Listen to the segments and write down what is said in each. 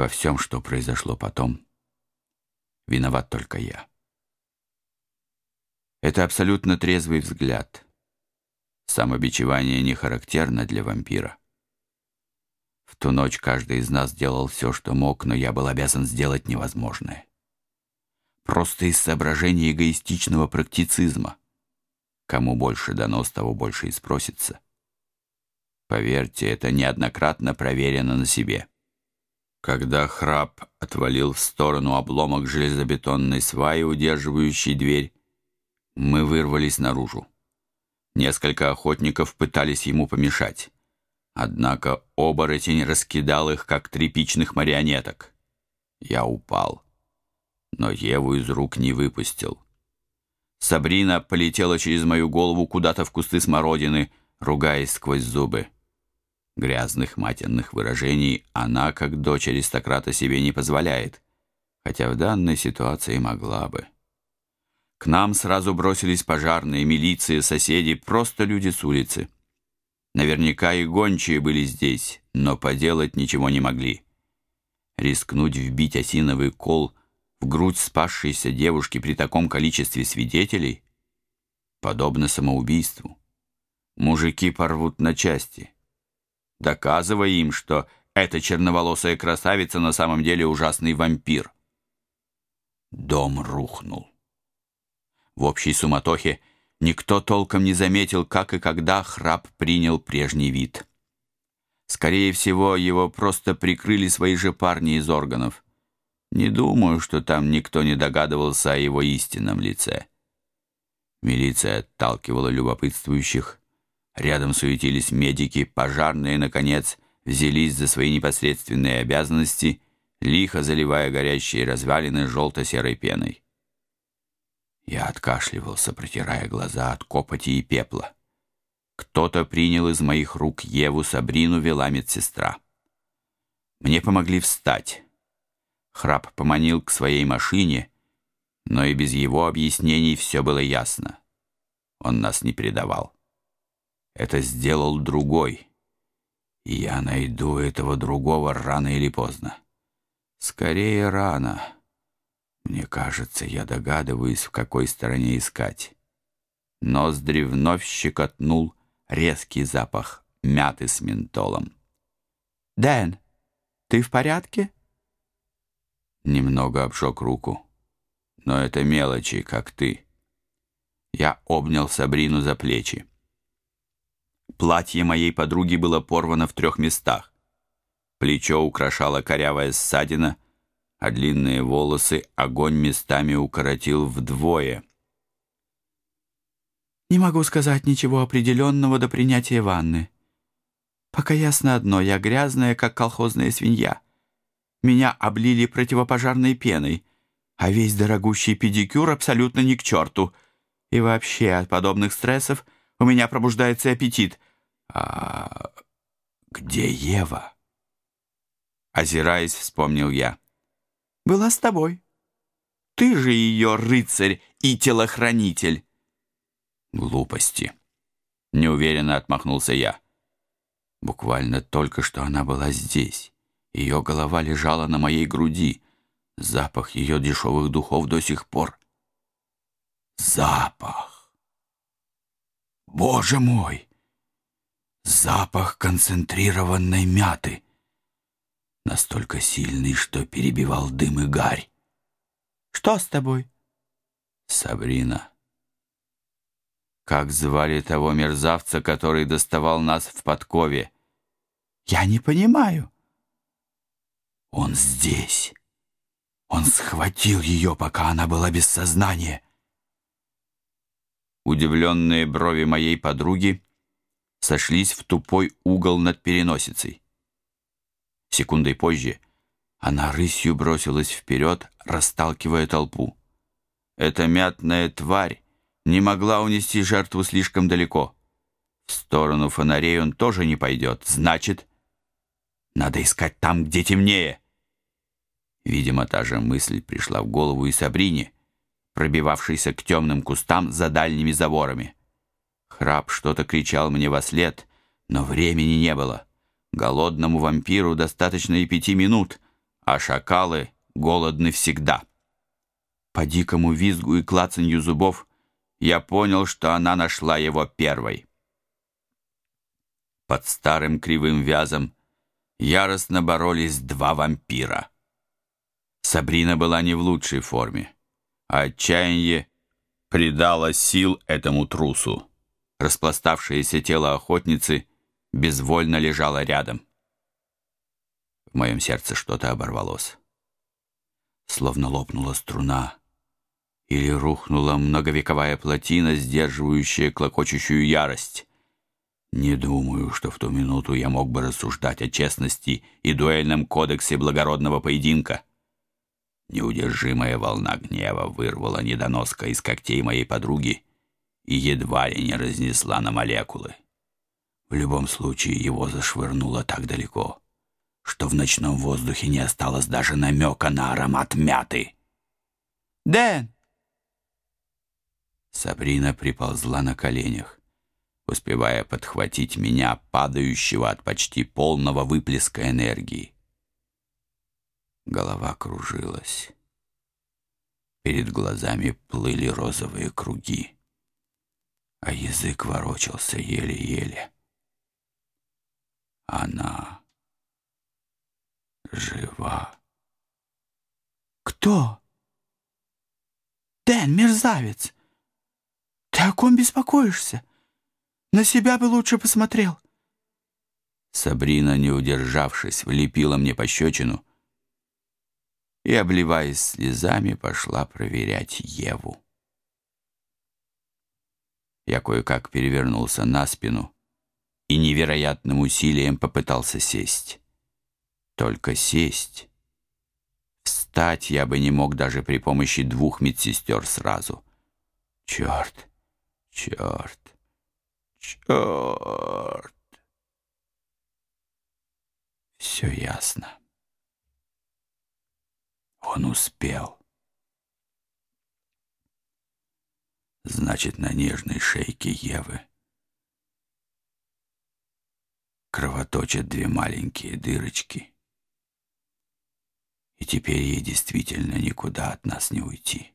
Во всем, что произошло потом, виноват только я. Это абсолютно трезвый взгляд. Самобичевание не характерно для вампира. В ту ночь каждый из нас делал все, что мог, но я был обязан сделать невозможное. Просто из соображения эгоистичного практицизма. Кому больше дано, с того больше и спросится. Поверьте, это неоднократно проверено на себе. Когда храп отвалил в сторону обломок железобетонной сваи, удерживающей дверь, мы вырвались наружу. Несколько охотников пытались ему помешать. Однако оборотень раскидал их, как тряпичных марионеток. Я упал, но Еву из рук не выпустил. Сабрина полетела через мою голову куда-то в кусты смородины, ругаясь сквозь зубы. Грязных матерных выражений она, как дочь аристократа, себе не позволяет, хотя в данной ситуации могла бы. К нам сразу бросились пожарные, милиция, соседи, просто люди с улицы. Наверняка и гончие были здесь, но поделать ничего не могли. Рискнуть вбить осиновый кол в грудь спасшейся девушки при таком количестве свидетелей подобно самоубийству. Мужики порвут на части, доказывая им, что эта черноволосая красавица на самом деле ужасный вампир. Дом рухнул. В общей суматохе Никто толком не заметил, как и когда храп принял прежний вид. Скорее всего, его просто прикрыли свои же парни из органов. Не думаю, что там никто не догадывался о его истинном лице. Милиция отталкивала любопытствующих. Рядом суетились медики, пожарные, наконец, взялись за свои непосредственные обязанности, лихо заливая горящие развалины желто-серой пеной. Я откашливался, протирая глаза от копоти и пепла. Кто-то принял из моих рук Еву Сабрину, вела медсестра. Мне помогли встать. Храп поманил к своей машине, но и без его объяснений все было ясно. Он нас не предавал. Это сделал другой, и я найду этого другого рано или поздно. Скорее рано. Мне кажется, я догадываюсь, в какой стороне искать. Ноздри вновь щекотнул резкий запах мяты с ментолом. «Дэн, ты в порядке?» Немного обжег руку. «Но это мелочи, как ты». Я обнял Сабрину за плечи. Платье моей подруги было порвано в трех местах. Плечо украшала корявая ссадина — а длинные волосы огонь местами укоротил вдвое. «Не могу сказать ничего определенного до принятия ванны. Пока ясно одно, я грязная, как колхозная свинья. Меня облили противопожарной пеной, а весь дорогущий педикюр абсолютно ни к черту. И вообще от подобных стрессов у меня пробуждается аппетит. А где Ева?» Озираясь, вспомнил я была с тобой. Ты же ее рыцарь и телохранитель. Глупости. Неуверенно отмахнулся я. Буквально только что она была здесь. Ее голова лежала на моей груди. Запах ее дешевых духов до сих пор. Запах. Боже мой! Запах концентрированной мяты настолько сильный, что перебивал дым и гарь. «Что с тобой?» «Сабрина». «Как звали того мерзавца, который доставал нас в подкове?» «Я не понимаю». «Он здесь. Он схватил ее, пока она была без сознания». Удивленные брови моей подруги сошлись в тупой угол над переносицей. Секундой позже она рысью бросилась вперед, расталкивая толпу. Эта мятная тварь не могла унести жертву слишком далеко. В сторону фонарей он тоже не пойдет. Значит, надо искать там, где темнее. Видимо, та же мысль пришла в голову и Сабрине, пробивавшейся к темным кустам за дальними заборами. Храп что-то кричал мне во след, но времени не было. Голодному вампиру достаточно и пяти минут, а шакалы голодны всегда. По дикому визгу и клацанью зубов я понял, что она нашла его первой. Под старым кривым вязом яростно боролись два вампира. Сабрина была не в лучшей форме, а отчаяние придало сил этому трусу. Распластавшееся тело охотницы безвольно лежало рядом. В моем сердце что-то оборвалось. Словно лопнула струна, или рухнула многовековая плотина, сдерживающая клокочущую ярость. Не думаю, что в ту минуту я мог бы рассуждать о честности и дуэльном кодексе благородного поединка. Неудержимая волна гнева вырвала недоноска из когтей моей подруги и едва ли не разнесла на молекулы. В любом случае его зашвырнуло так далеко, что в ночном воздухе не осталось даже намека на аромат мяты. «Дэн!» Сабрина приползла на коленях, успевая подхватить меня, падающего от почти полного выплеска энергии. Голова кружилась. Перед глазами плыли розовые круги, а язык ворочался еле-еле. Она жива. «Кто?» «Дэн, мерзавец! Ты о ком беспокоишься? На себя бы лучше посмотрел!» Сабрина, не удержавшись, влепила мне пощечину и, обливаясь слезами, пошла проверять Еву. Я кое-как перевернулся на спину и невероятным усилием попытался сесть. Только сесть. Встать я бы не мог даже при помощи двух медсестер сразу. Черт, черт, черт. Все ясно. Он успел. Значит, на нежной шейке Евы кровоточат две маленькие дырочки. И теперь ей действительно никуда от нас не уйти.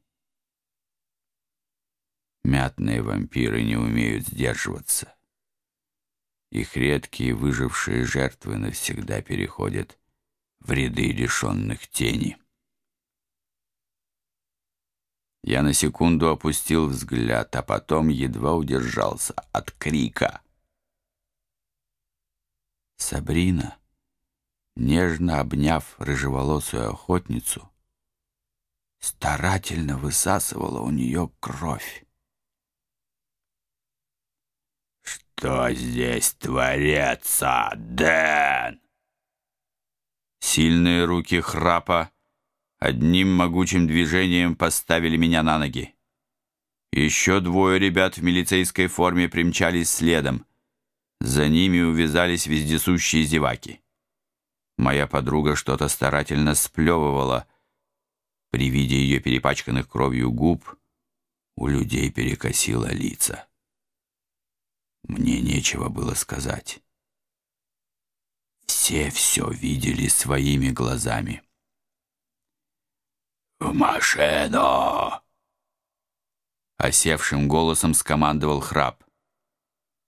Мятные вампиры не умеют сдерживаться. Их редкие выжившие жертвы навсегда переходят в ряды лишенных тени. Я на секунду опустил взгляд, а потом едва удержался от крика. Сабрина, нежно обняв рыжеволосую охотницу, старательно высасывала у нее кровь. «Что здесь творится, Дэн?» Сильные руки храпа одним могучим движением поставили меня на ноги. Еще двое ребят в милицейской форме примчались следом. За ними увязались вездесущие зеваки. Моя подруга что-то старательно сплевывала. При виде ее перепачканных кровью губ у людей перекосило лица. Мне нечего было сказать. Все все видели своими глазами. «В машину!» Осевшим голосом скомандовал храп.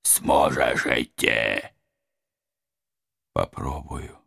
«Сможешь идти?» «Попробую».